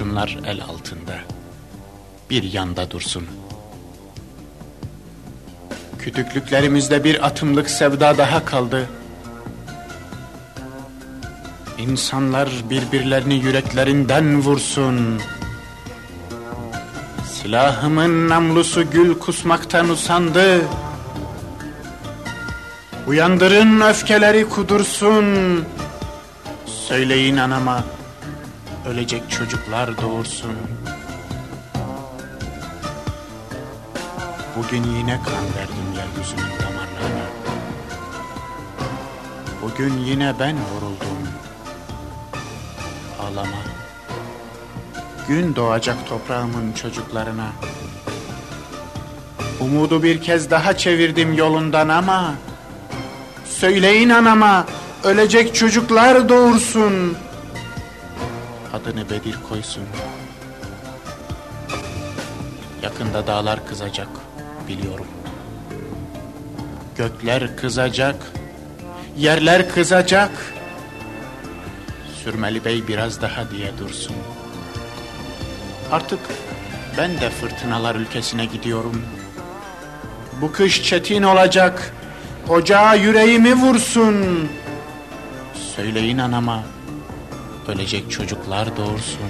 onlar el altında. Bir yanda dursun. Kütüklüklerimizde bir atımlık sevda daha kaldı. İnsanlar birbirlerini yüreklerinden vursun. Silahımın namlusu gül kusmaktan usandı. Uyandırın öfkeleri kudursun. Söyleyin anama ölecek çocuklar doğursun. Bugün yine kan verdim yeryüzünün damarlarına. Bugün yine ben vuruldum. Ağlama. Gün doğacak toprağımın çocuklarına. Umudu bir kez daha çevirdim yolundan ama Söyleyin anama ölecek çocuklar doğursun. Adını Bedir koysun. Yakında dağlar kızacak biliyorum. Gökler kızacak, yerler kızacak. Sürmeli Bey biraz daha diye dursun. Artık ben de fırtınalar ülkesine gidiyorum. Bu kış çetin olacak. Ocağa yüreğimi vursun. Söyleyin anama. Ölecek çocuklar doğursun.